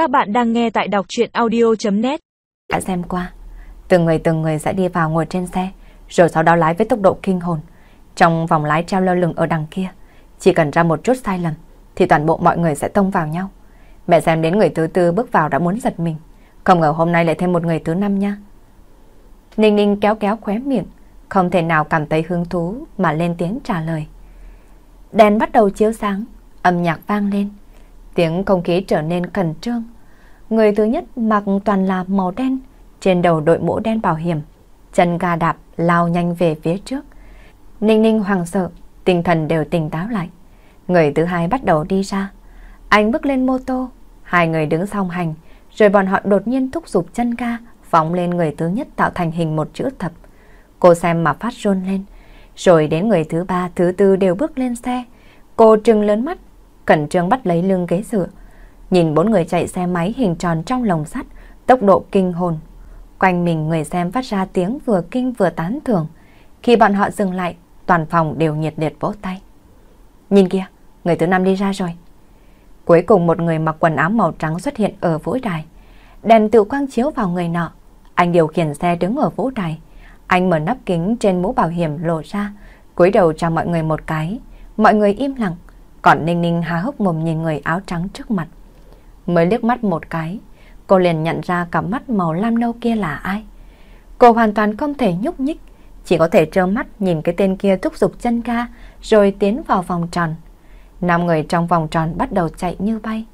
Các bạn đang nghe tại đọc chuyện audio.net Đã xem qua, từng người từng người sẽ đi vào ngồi trên xe, rồi sau đó lái với tốc độ kinh hồn. Trong vòng lái treo lơ lửng ở đằng kia, chỉ cần ra một chút sai lầm, thì toàn bộ mọi người sẽ tông vào nhau. Mẹ xem đến người thứ tư bước vào đã muốn giật mình. Không ngờ hôm nay lại thêm một người thứ năm nha. Ninh ninh kéo kéo khóe miệng, không thể nào cảm thấy hứng thú mà lên tiếng trả lời. Đèn bắt đầu chiếu sáng, âm nhạc vang lên. Tiếng không khí trở nên khẩn trương. Người thứ nhất mặc toàn là màu đen, trên đầu đội mũ đen bảo hiểm, chân ga đạp lao nhanh về phía trước. Ninh ninh hoàng sợ, tinh thần đều tỉnh táo lại. Người thứ hai bắt đầu đi ra. Anh bước lên mô tô, hai người đứng song hành, rồi bọn họ đột nhiên thúc giục chân ga, phóng lên người thứ nhất tạo thành hình một chữ thập. Cô xem mà phát run lên, rồi đến người thứ ba, thứ tư đều bước lên xe. Cô trừng lớn mắt, cẩn trương bắt lấy lưng ghế dựa. Nhìn bốn người chạy xe máy hình tròn trong lồng sắt, tốc độ kinh hồn. Quanh mình người xem phát ra tiếng vừa kinh vừa tán thưởng. Khi bọn họ dừng lại, toàn phòng đều nhiệt liệt vỗ tay. Nhìn kia người thứ năm đi ra rồi. Cuối cùng một người mặc quần áo màu trắng xuất hiện ở vũ đài. Đèn tự quang chiếu vào người nọ. Anh điều khiển xe đứng ở vũ đài. Anh mở nắp kính trên mũ bảo hiểm lộ ra, cúi đầu chào mọi người một cái. Mọi người im lặng, còn Ninh Ninh há hốc mồm nhìn người áo trắng trước mặt. Mới liếc mắt một cái, cô liền nhận ra cặp mắt màu lam nâu kia là ai. Cô hoàn toàn không thể nhúc nhích, chỉ có thể trơ mắt nhìn cái tên kia thúc giục chân ga rồi tiến vào vòng tròn. Năm người trong vòng tròn bắt đầu chạy như bay.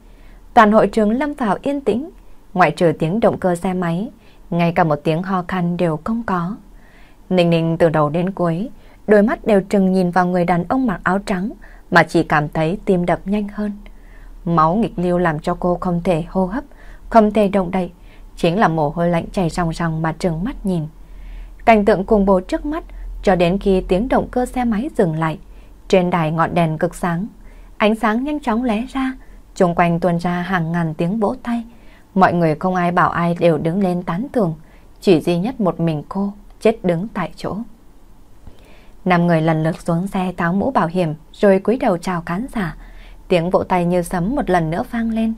Toàn hội trường lâm vào yên tĩnh, ngoại trừ tiếng động cơ xe máy, ngay cả một tiếng ho khan đều không có. Ninh Ninh từ đầu đến cuối, đôi mắt đều trừng nhìn vào người đàn ông mặc áo trắng mà chỉ cảm thấy tim đập nhanh hơn. Máu nghịch lưu làm cho cô không thể hô hấp, không thể động đậy, chính là mồ hôi lạnh chảy ròng ròng mà trừng mắt nhìn. Cảnh tượng cùng bố trước mắt cho đến khi tiếng động cơ xe máy dừng lại, trên đài ngọn đèn cực sáng, ánh sáng nhanh chóng lóe ra, xung quanh tuôn ra hàng ngàn tiếng vỗ tay. Mọi người không ai bảo ai đều đứng lên tán thưởng, chỉ duy nhất một mình cô chết đứng tại chỗ. Năm người lần lượt xuống xe tháo mũ bảo hiểm, rồi cúi đầu chào khán giả. Tiếng vỗ tay như sấm một lần nữa vang lên.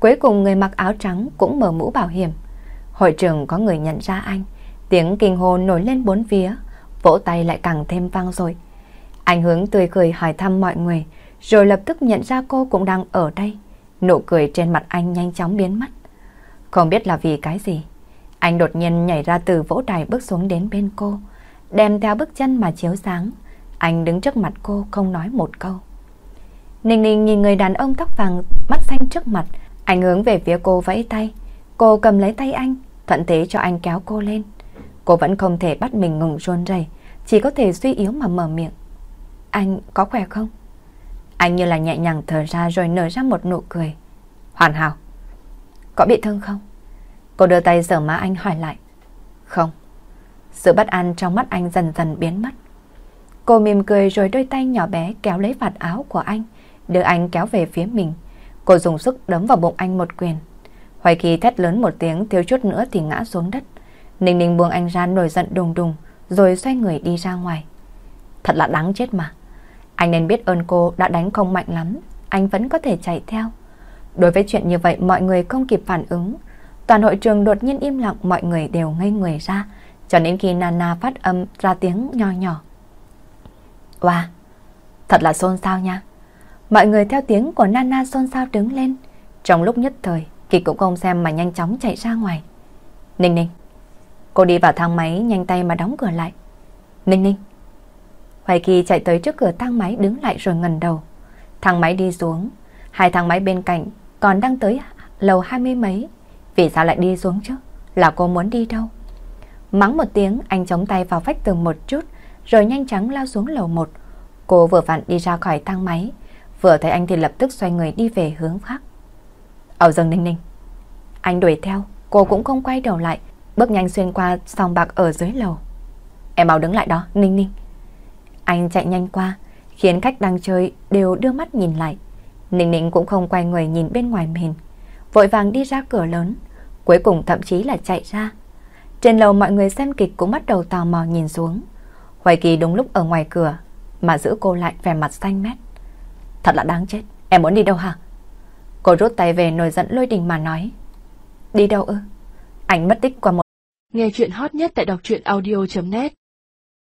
Cuối cùng người mặc áo trắng cũng mở mũ bảo hiểm. Hội trường có người nhận ra anh. Tiếng kinh hô nổi lên bốn phía. Vỗ tay lại càng thêm vang rồi. Anh hướng tươi cười hỏi thăm mọi người. Rồi lập tức nhận ra cô cũng đang ở đây. Nụ cười trên mặt anh nhanh chóng biến mất. Không biết là vì cái gì. Anh đột nhiên nhảy ra từ vỗ đài bước xuống đến bên cô đem theo bước chân mà chiếu sáng. Anh đứng trước mặt cô không nói một câu. Ninh ninh nhìn người đàn ông tóc vàng mắt xanh trước mặt, anh hướng về phía cô vẫy tay. Cô cầm lấy tay anh, thuận thế cho anh kéo cô lên. Cô vẫn không thể bắt mình ngừng run rẩy, chỉ có thể suy yếu mà mở miệng. Anh có khỏe không? Anh như là nhẹ nhàng thở ra rồi nở ra một nụ cười. Hoàn hảo. Có bị thương không? Cô đưa tay sờ má anh hỏi lại. Không. Sự bất an trong mắt anh dần dần biến mất. Cô mỉm cười rồi đôi tay nhỏ bé kéo lấy vạt áo của anh, đưa anh kéo về phía mình. Cô dùng sức đấm vào bụng anh một quyền. Hoài Kỳ thét lớn một tiếng thiếu chút nữa thì ngã xuống đất. Ninh Ninh buông anh ra nổi giận đùng đùng rồi xoay người đi ra ngoài. Thật là đáng chết mà. Anh nên biết ơn cô đã đánh không mạnh lắm, anh vẫn có thể chạy theo. Đối với chuyện như vậy mọi người không kịp phản ứng. Toàn hội trường đột nhiên im lặng mọi người đều ngây người ra cho đến khi Nana phát âm ra tiếng nho nhỏ. Wow, thật là xôn xao nha. Mọi người theo tiếng của Nana xôn xao đứng lên. Trong lúc nhất thời, Kỳ cũng không xem mà nhanh chóng chạy ra ngoài. Ninh ninh. Cô đi vào thang máy nhanh tay mà đóng cửa lại. Ninh ninh. Hoài Kỳ chạy tới trước cửa thang máy đứng lại rồi ngần đầu. Thang máy đi xuống. Hai thang máy bên cạnh còn đang tới lầu hai mươi mấy. Vì sao lại đi xuống chứ? Là cô muốn đi đâu? Mắng một tiếng, anh chống tay vào vách tường một chút, rồi nhanh chóng lao xuống lầu một. Cô vừa vặn đi ra khỏi thang máy, vừa thấy anh thì lập tức xoay người đi về hướng khác. Ở rừng ninh ninh. Anh đuổi theo, cô cũng không quay đầu lại, bước nhanh xuyên qua sòng bạc ở dưới lầu. Em mau đứng lại đó, ninh ninh. Anh chạy nhanh qua, khiến khách đang chơi đều đưa mắt nhìn lại. Ninh ninh cũng không quay người nhìn bên ngoài mình, vội vàng đi ra cửa lớn, cuối cùng thậm chí là chạy ra. Trên lầu mọi người xem kịch cũng bắt đầu tò mò nhìn xuống. Hoài Kỳ đúng lúc ở ngoài cửa mà giữ cô lại vẻ mặt xanh mét. Thật là đáng chết, em muốn đi đâu hả? Cô rút tay về nổi giận lôi đình mà nói. Đi đâu ư? Anh mất tích qua một... Nghe chuyện hot nhất tại đọc truyện audio.net